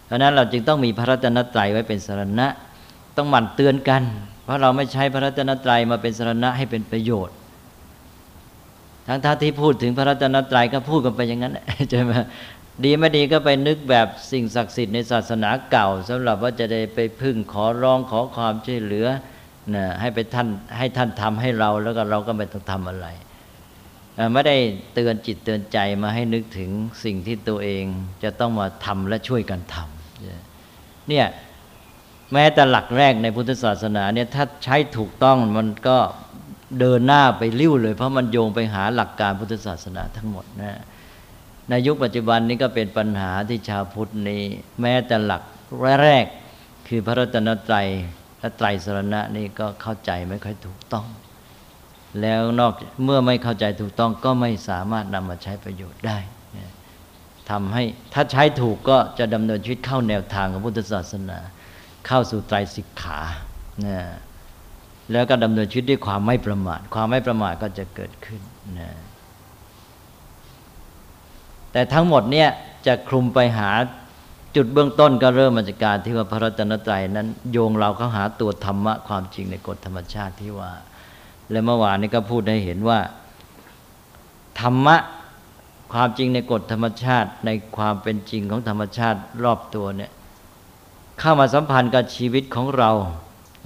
เพราะนั้นเราจึงต้องมีพระรัตนตรัยไว้เป็นสรณะ ต้องหมั่นเตือนกัน เพราะเราไม่ใช้พระรัตนตรัยมาเป็นสรณะให้เป็นประโยชน์ทั้งท่าที่พูดถึงพระรัตนตรัยก็พูดกันไปอย่างนั้นใช่ไหมดีไม่ดีก็ไปนึกแบบสิ่งศักดิ์สิทธิ์ในศาสนาเก่าสำหรับว่าจะได้ไปพึ่งขอร้องขอความช่วยเหลือ นะให้ไปท่านให้ท่านทำให้เราแล้วก็เราก็ไม่ต้องทำอะไรไม่ได้เตือนจิตเตือนใจมาให้นึกถึงสิ่งที่ตัวเองจะต้องมาทำและช่วยกันทำเนี่ยแม้แต่หลักแรกในพุทธศาสนาเนี่ยถ้าใช้ถูกต้องมันก็เดินหน้าไปริ้วเลย เพราะมันโยงไปหาหลักการพุทธศาสนาทั้งหมดนะในยุคปัจจุบันนี้ก็เป็นปัญหาที่ชาวพุทธนี้ แม้แต่หลักแรกคือพระรัตนตรัย และไตรสรณะนี่ก็เข้าใจไม่ค่อยถูกต้อง แล้วนอกเมื่อไม่เข้าใจถูกต้องก็ไม่สามารถนำมาใช้ประโยชน์ได้ทำให้ถ้าใช้ถูกก็จะดำเนินชีวิตเข้าแนวทางของพุทธศาสนา เข้าสู่ไตรสิกขานะแล้วก็ดำเนินชีวิตด้วยความไม่ประมาท ความไม่ประมาทก็จะเกิดขึ้นนะแต่ทั้งหมดเนี่ยจะคลุมไปหา จุดเบื้องต้นก็เริ่มมาจากการที่ว่าพระรัตนตรัยนั้น โยงเราเข้าหาตัวธรรมะความจริงในกฎธรรมชาติที่ว่า และเมื่อวานนี้ก็พูดให้เห็นว่า ธรรมะความจริงในกฎธรรมชาติในความเป็นจริงของธรรมชาติรอบตัวเนี่ยเข้ามาสัมพันธ์กับชีวิตของเรา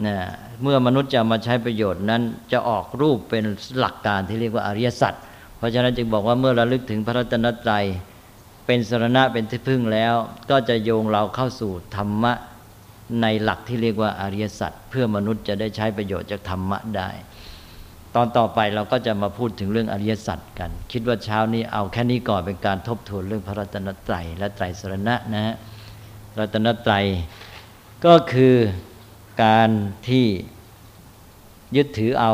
นะเมื่อมนุษย์จะมาใช้ประโยชน์นั้นจะออกรูปเป็นหลักการที่เรียกว่าอริยสัจเพราะฉะนั้นจึงบอกว่าเมื่อระลึกถึงพระรัตนตรัย เป็นสรณะเป็นที่พึ่งแล้ว ก็จะโยงเราเข้าสู่ธรรมะในหลักที่เรียกว่าอริยสัจเพื่อมนุษย์จะได้ใช้ประโยชน์จากธรรมะได้ ตอนต่อไปเราก็จะมาพูดถึงเรื่องอริยสัจกัน คิดว่าเช้านี้เอาแค่นี้ก่อนเป็นการทบทวนเรื่องพระรัตนตรัยและไตรสรณะนะฮะรัตนตรัยก็คือการที่ยึดถือเอา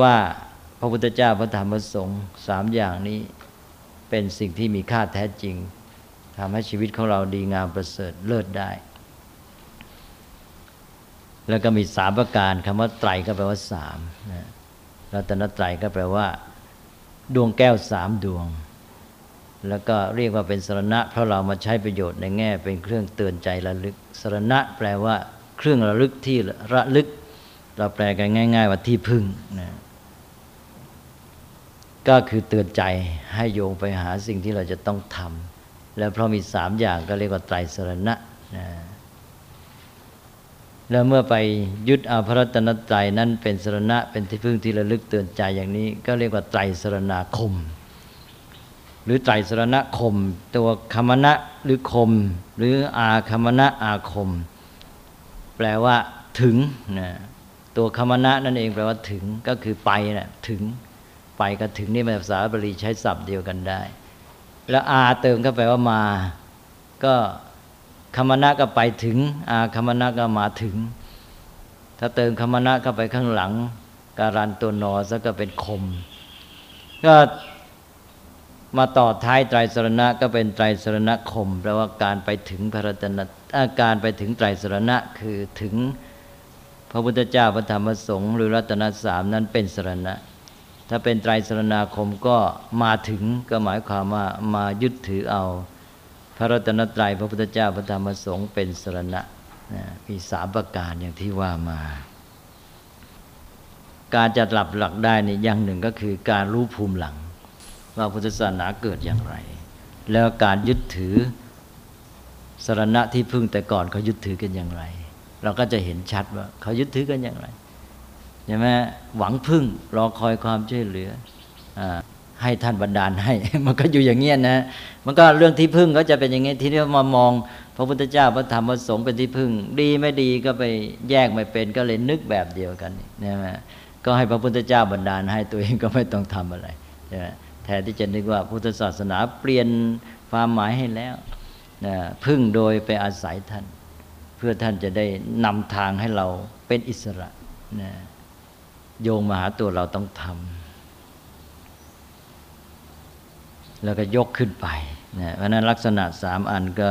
ว่าพระพุทธเจ้าพระธรรมพระสงฆ์สามอย่างนี้ เป็นสิ่งที่มีค่าแท้จริงทำให้ชีวิตของเราดีงามประเสริฐเลิศได้ แล้วก็มีสามประการคำว่าไตรก็แปลว่าสามนะรัตนไตรก็แปลว่า ดวงแก้วสามดวง แล้วก็เรียกว่าเป็นสรณะ เพราะเรามาใช้ประโยชน์ในแง่ เป็นเครื่องเตือนใจระลึก สรณะแปลว่า เครื่องระลึกที่ระลึก เราแปลกันง่าย ๆ ว่าที่พึ่งนะ ก็คือเตือนใจให้โยงไปหาสิ่งที่เราจะต้องทำแล้วเพราะมีสามอย่างก็เรียกว่าไตรสรณะนะแล้วเมื่อไปยึดเอาพระรัตนตรัยนั้นเป็นสรณะเป็นที่พึ่งที่ระลึกเตือนใจอย่างนี้ ก็เรียกว่าไตรสรณาคม หรือไตรสรณคม ตัวคมณะหรือคม หรืออาคมณะอาคม แปลว่าถึงนะตัวคมณะนั่นเองแปลว่าถึงก็คือไปนะถึง ไปกับถึงนี่ภาษาบาลีใช้ศัพท์เดียวกันได้ แล้วอาเติมเข้าไปว่ามา ก็คมณะก็ไปถึง อาคมณะก็มาถึง ถ้าเติมคมณะเข้าไปข้างหลัง การันตัวนอซะก็เป็นคม ก็มาต่อท้ายไตรสรณะก็เป็นไตรสรณคมแปลว่าการไปถึงพระรัตนอาการไปถึงไตรสรณะคือถึงพระพุทธเจ้าพระธรรมสงฆ์หรือรัตนสามนั้นเป็นสรณะ ถ้าเป็นไตรสรณาคมก็มาถึงก็หมายความว่ามายึดถือเอา พระรัตนตรัยพระพุทธเจ้าพระธรรมสงฆ์เป็นสรณะมีสามประการอย่างที่ว่ามา การจะหลับหลักได้นี่อย่างหนึ่งก็คือการรู้ภูมิหลัง ว่าพุทธศาสนาเกิดอย่างไร แล้วการยึดถือสรณะที่พึ่งแต่ก่อนเขายึดถือกันอย่างไร เราก็จะเห็นชัดว่าเขายึดถือกันอย่างไร ใช่ไหมหวังพึ่งรอคอยความช่วยเหลืออให้ท่านบันดาลให้ มันก็อยู่อย่างเงี้ยนะ มันก็เรื่องที่พึ่งก็จะเป็นอย่างเงี้ยที่เรามามอง พระพุทธเจ้าพระธรรมพระสงฆ์เป็นที่พึ่ง ดีไม่ดีก็ไปแยกไม่เป็นก็เลยนึกแบบเดียวกันนี่ไหมก็ให้พระพุทธเจ้าบันดาลให้ตัวเองก็ไม่ต้องทำอะไรใช่ไหมแทนที่จะนึกว่าพุทธศาสนาเปลี่ยนความหมายให้แล้วนะพึ่งโดยไปอาศัยท่าน เพื่อท่านจะได้นำทางให้เราเป็นอิสระนะ โยงมาหาตัวเราต้องทำแล้วก็ยกขึ้นไปนะเพราะนั้นลักษณะสามอันก็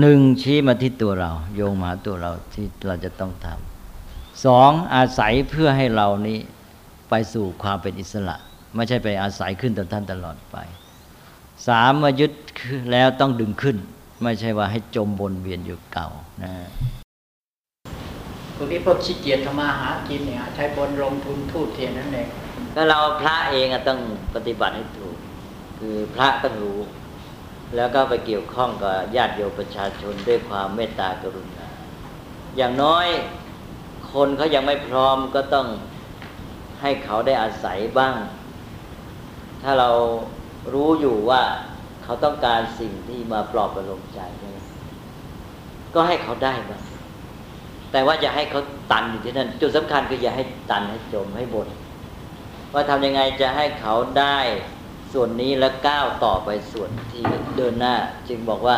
หนึ่งชี้มาที่ตัวเรา โยงมาหาตัวเราที่เราจะต้องทำสองอาศัยเพื่อให้เรานี้ไปสู่ความเป็นอิสระ ไม่ใช่ไปอาศัยขึ้นต่อท่านตลอดไปสามมายึดแล้วต้องดึงขึ้น ไม่ใช่ว่าให้จมบนเวียนอยู่เก่านะ พวกนี้พวกชี้เกียรทำมาหากินเนี่ยใช้บนลงทุนทูตเทียนนั่นเองก็เราพระเองต้องปฏิบัติให้ถูก คือพระต้องรู้ แล้วก็ไปเกี่ยวข้องกับญาติโยมประชาชนด้วยความเมตตากรุณา อย่างน้อยคนเขายังไม่พร้อมก็ต้องให้เขาได้อาศัยบ้าง ถ้าเรารู้อยู่ว่าเขาต้องการสิ่งที่มาปลอบประโลมใจ ก็ให้เขาได้บ้าง แต่ว่าอย่าให้เขาตันอยู่ที่นั่นจุดสำคัญคืออย่าให้ตันให้จมให้บนว่าทำยังไงจะให้เขาได้ส่วนนี้แล้วก้าวต่อไปส่วนที่เดินหน้า จึงบอกว่า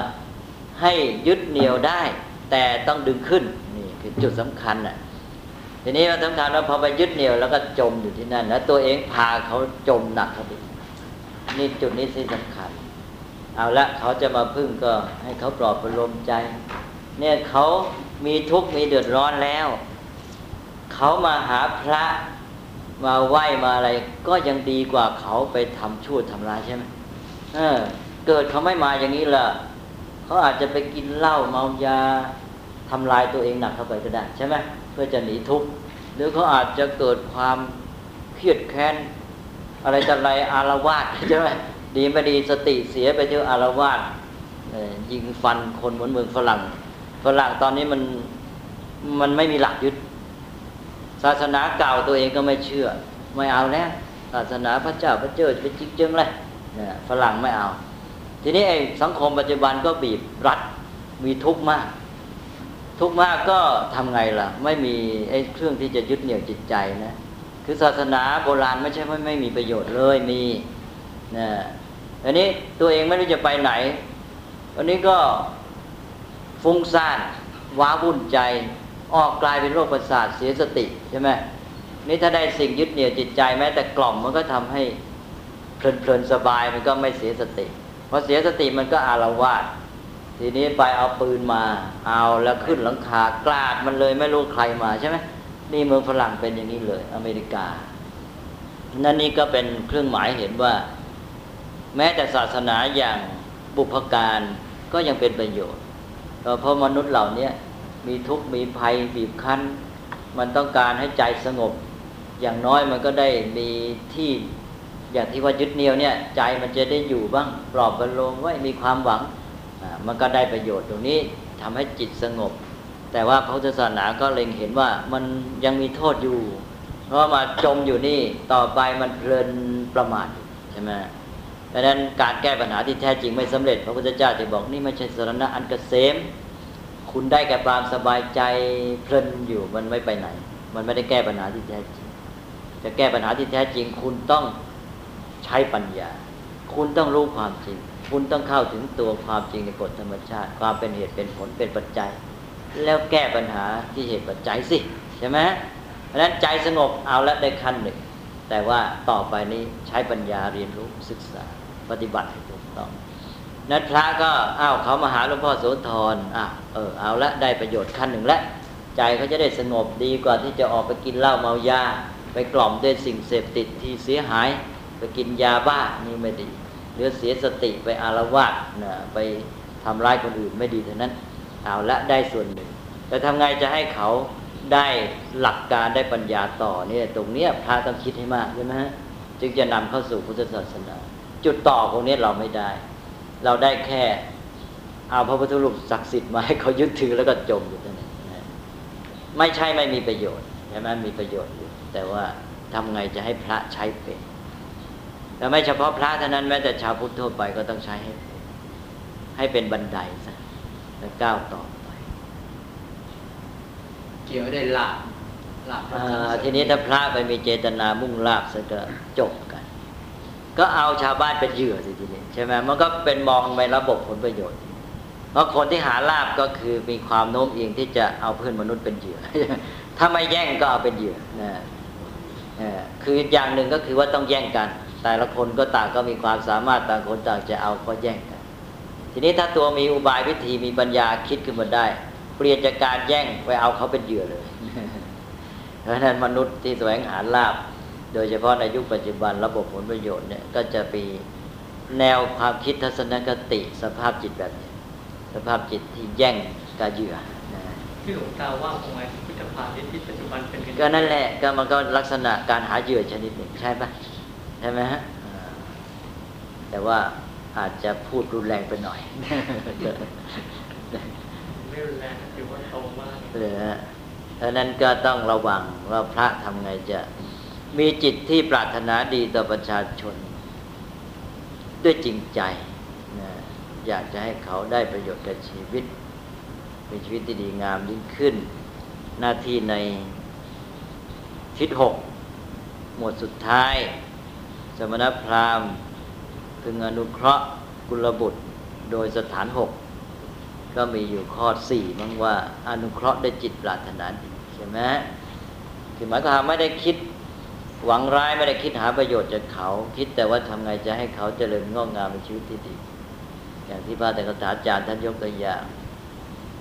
ให้ยึดเหนี่ยวได้ แต่ต้องดึงขึ้นนี่คือจุดสำคัญอะทีนี้มันสำคัญว่าพอไปยึดเหนี่ยวแล้วก็จมอยู่ที่นั่น แล้วตัวเองพาเขาจมหนักเขาไปนี่จุดนี้ที่สำคัญ เอาละเขาจะมาพึ่งก็ให้เขาปลอบประโลมใจ เนี่ยเขา มีทุกข์มีเดือดร้อนแล้ว เขามาหาพระมาไหว้มาอะไร ก็ยังดีกว่าเขาไปทำชั่วทำร้ายใช่ไหมเออ เกิดเขาไม่มาอย่างนี้ล่ะเขาอาจจะไปกินเหล้าเมายาทำลายตัวเองหนักเข้าไปก็ได้ใช่ไหมเพื่อจะหนีทุกข์หรือเขาอาจจะเกิดความเครียดแค้นอะไรจะอะไรอารวาสใช่ไหมดีไม่ดีสติเสียไปเที่ยวอารวาสยิงฟันคนเหมือนเมืองฝรั่ง ฝรั่งตอนนี้มันมันไม่มีหลักยึด ศาสนาเก่าตัวเองก็ไม่เชื่อ ไม่เอาแล้วศาสนาพระเจ้าพระเจ้าเป็นจริงจังเลยเนี่ยฝรั่งไม่เอา ทีนี้ไอ้สังคมปัจจุบันก็บีบรัดมีทุกข์มาก ทุกข์มากก็ทำไงล่ะ ไม่มีไอ้เครื่องที่จะยึดเหนี่ยวจิตใจนะคือศาสนาโบราณไม่ใช่ว่ไม่มีประโยชน์เลยมีนะอันนี้ตัวเองไม่รู้จะไปไหนวันนี้ก็ ฟุ้งซ่านว้าวุ่นใจ ออกกลายเป็นโรคประสาทเสียสติใช่ไหมนี่ถ้าได้สิ่งยึดเหนี่ยวจิตใจแม้แต่กล่อมมันก็ทำให้เพลินๆสบายมันก็ไม่เสียสติพอเสียสติมันก็อารวาสทีนี้ไปเอาปืนมาเอาแล้วขึ้นหลังคากลาดมันเลยไม่รู้ใครมาใช่ไหมนี่เมืองฝรั่งเป็นอย่างนี้เลย อเมริกา นั่นนี่ก็เป็นเครื่องหมายเห็นว่า แม้แต่ศาสนาอย่างบุพการก็ยังเป็นประโยชน์ เพราะมนุษย์เหล่านี้มีทุกข์มีภัยบีบคั้น มันต้องการให้ใจสงบ อย่างน้อยมันก็ได้มีที่อย่างที่ว่ายึดเหนี่ยวเนี่ย ใจมันจะได้อยู่บ้างปลอบประโลมไว้มีความหวังมันก็ได้ประโยชน์ตรงนี้ทำให้จิตสงบ แต่ว่าพระพุทธศาสนาก็เล็งเห็นว่ามันยังมีโทษอยู่ เพราะมาจมอยู่นี่ต่อไปมันเพลินประมาทใช่ไหม ดังนั้นการแก้ปัญหาที่แท้จริงไม่สำเร็จ พระพุทธเจ้าจะบอกนี่ไม่ใช่สรณะอันกเกษม คุณได้แก่ความสบายใจเพลินอยู่มันไม่ไปไหน มันไม่ได้แก้ปัญหาที่แท้จริง จะแก้ปัญหาที่แท้จริง คุณต้องใช้ปัญญา คุณต้องรู้ความจริง คุณต้องเข้าถึงตัวความจริงในกฎธรรมชาติ ความเป็นเหตุเป็นผลเป็นปัจจัย แล้วแก้ปัญหาที่เหตุปัจจัยสิใช่ไหมเพราะนั้นใจสงบเอาละได้ขั้นหนึ่งแต่ว่าต่อไปนี้ใช้ปัญญาเรียนรู้ศึกษา ปฏิบัติให้ถูกต้อง นั้นพระก็อ้าวเขามาหาหลวงพ่อโสธรอะเออเอาละได้ประโยชน์ขั้นหนึ่งล้วใจเขาจะได้สงบดีกว่าที่จะออกไปกินเหล้าเมายาไปกล่อมด้วยสิ่งเสพติดที่เสียหาย ไปกินยาบ้านี่ไม่ดีหรือเสียสติไปอารวาสนะไปทำร้ายคนอื่นไม่ดีเท่านั้นเอาละได้ส่วนหนึ่ง แต่ทำไงจะให้เขาได้หลักการได้ปัญญาต่อเนี่ยตรงเนี้ยพระต้องคิดให้มากใช่ไหมฮะจึงจะนำเข้าสู่พุทธศาสนา จุดต่อตรงนี้เราไม่ได้ เราได้แค่เอาพระพุทธรูปศักดิ์สิทธิ์มาให้เขายึดถือแล้วก็จมอยู่ตรงนั้นไม่ใช่ไม่มีประโยชน์ใช่ไหมมีประโยชน์อยู่ แต่ว่าทำไงจะให้พระใช้เป็นแต่ไม่เฉพาะพระเท่านั้นแม้แต่ชาวพุทธทั่วไปก็ต้องใช้ให้เป็นให้เป็นบันไดซะแล้วก้าวต่อไป เกี่ยวได้ลาบลาบอ่าทีนี้ถ้าพระไปมีเจตนามุ่งลาบซะก็จบกัน ก็เอาชาวบ้านเป็นเหยื่อสิทีนี้ใช่ไหมมันก็เป็นมองไประบบผลประโยชน์ เพราะคนที่หาลาบก็คือมีความโน้มเอียงที่จะเอาเพื่อนมนุษย์เป็นเหยื่อ ถ้าไม่แย่งก็เอาเป็นเหยื่อนะเออคืออย่างหนึ่งก็คือว่าต้องแย่งกัน แต่ละคนก็ต่างก็มีความสามารถต่างคนต่างจะเอาก็แย่งกัน ทีนี้ถ้าตัวมีอุบายวิธีมีปัญญาคิดขึ้นมาได้ เปลี่ยนจากการแย่งไปเอาเขาเป็นเหยื่อเลย เพราะฉะนั้นมนุษย์ที่แสวงหาลาบ โดยเฉพาะในยุคปัจจุบันระบบผลประโยชน์เนี่ยก็จะมีแนวความคิดทัศนคติสภาพจิตแบบนี้สภาพจิตที่แย่งกับเหยื่อนะที่หลวงตาว่าคงไงพิพิธภัณฑ์ที่ปัจจุบันเป็นก็นั่นแหละก็มันก็ลักษณะการหาเหยื่อชนิดหนึ่งใช่ปะใช่ไหมฮะอ่าแต่ว่าอาจจะพูดรุนแรงไปหน่อยไม่รุนแรงถือว่าโตมากเหลือเพราะนั้นก็ต้องระวังว่าพระทำไงจะ มีจิตที่ปรารถนาดีต่อประชาชน ด้วยจริงใจนะอยากจะให้เขาได้ประโยชน์กับชีวิตมีชีวิตที่ดีงามยิ่งขึ้น หน้าที่ในทิศหกหมวดสุดท้าย สมณพราหมณ์พึงอนุเคราะห์กุลบุตรโดยสถานหกก็มีอยู่ข้อสี่มั้งว่าอนุเคราะห์ด้วยจิตปรารถนาดีใช่ไหมคือหมายความไม่ได้คิด หวังร้ายไม่ได้คิดหาประโยชน์จากเขา คิดแต่ว่าทำไงจะให้เขาเจริญงอกงามในชีวิตที่ดี อย่างที่พระแต่กถาจารย์ท่านยกตัวอย่าง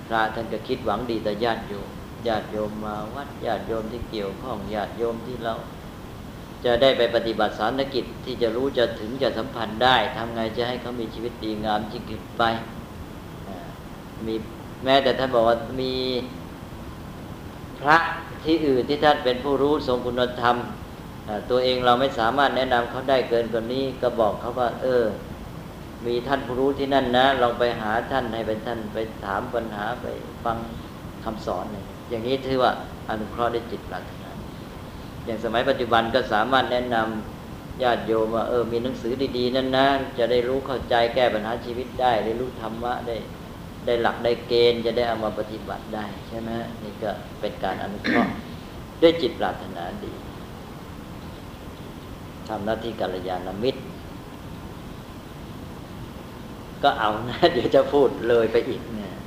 พระท่านก็คิดหวังดีแต่ญาติโยมญาติโยมมาวัดญาติโยมที่เกี่ยวข้องญาติโยมที่เรา จะได้ไปปฏิบัติสารกิจที่จะรู้จะถึงจะสัมพันธ์ได้ทำไงจะให้เขามีชีวิตดีงามยิ่งไปมีแม้แต่ท่านบอกว่ามีพระที่อื่นที่ท่านเป็นผู้รู้ทรงคุณธรรม ตัวเองเราไม่สามารถแนะนำเขาได้เกินกว่านี้ ก็บอกเขาว่า เออ มีท่านผู้รู้ที่นั่นนะลองไปหาท่านให้เป็นท่านไปถามปัญหาไปฟังคำสอนอะไรอย่างนี้ถือว่าอนุเคราะห์ด้วยจิตปรารถนาอย่างสมัยปัจจุบันก็สามารถแนะนำญาติโยมว่าเออมีหนังสือดี ๆ นั่นนะจะได้รู้เข้าใจแก้ปัญหาชีวิตได้ ได้รู้ธรรมะได้ได้หลักได้เกณฑ์จะได้เอามาปฏิบัติได้ใช่ไหมนี่ก็เป็นการอนุเคราะห์ด้วยจิตปรารถนาดี ทำหน้าที่กัลยาณมิตร ก็เอานะ เดี๋ยวจะพูดเลยไปอีกเนี่ย